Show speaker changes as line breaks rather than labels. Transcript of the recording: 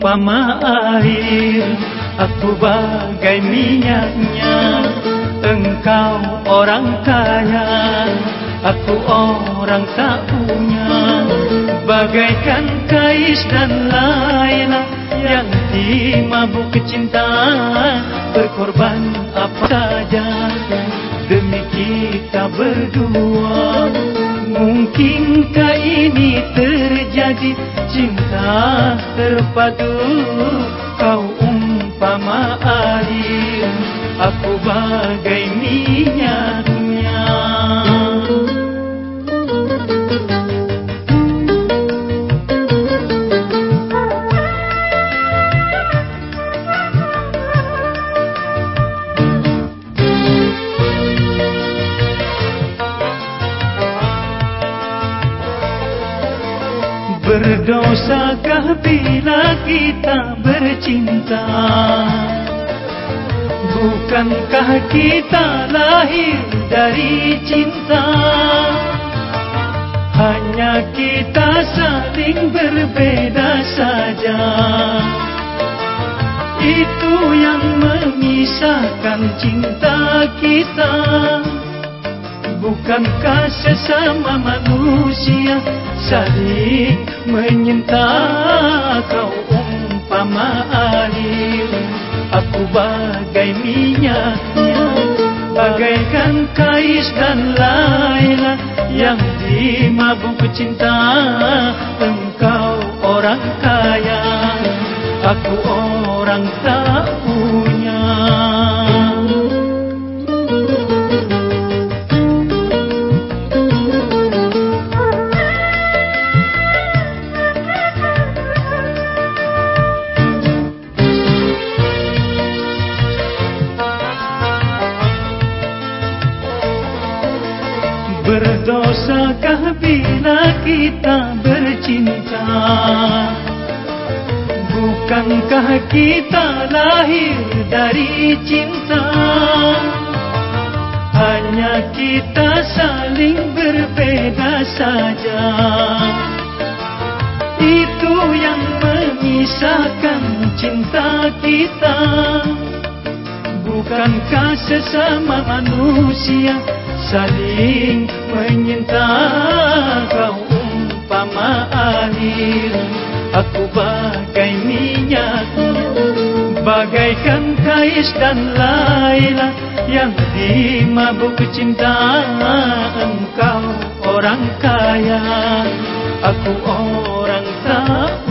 umpama air Aku bagai minyaknya. Engkau orang kaya Aku orang tak punya. Bagaikan Kais dan Laila Yang dimabuk kecintaan. Berkorban apa saja Demi kita berdua. Mungkinkah ini terjadi Cinta terpadu Kau umpama air Aku bagai minyaknya Berdosakah bila kita bercinta? Bukankah kita lahir dari cinta? Hanya kita saling berbeda saja. Itu yang memisahkan cinta kita Bukankah sesama manusia saling menyinta Kau umpama air Aku bagai minyaknya Bagaikan Kais dan Laila Yang dimabuk cinta Engkau orang kaya. Aku orang Berdosakah bila kita bercinta? Bukankah kita lahir dari cinta? Hanya kita saling berbeda saja. Itu yang memisahkan cinta kita. Bukankah sesama manusia saling menyinta kau umpama air aku bagai minyak bagaikan Kais dan Laila yang dimabuk cinta engkau orang kaya. Aku orang tak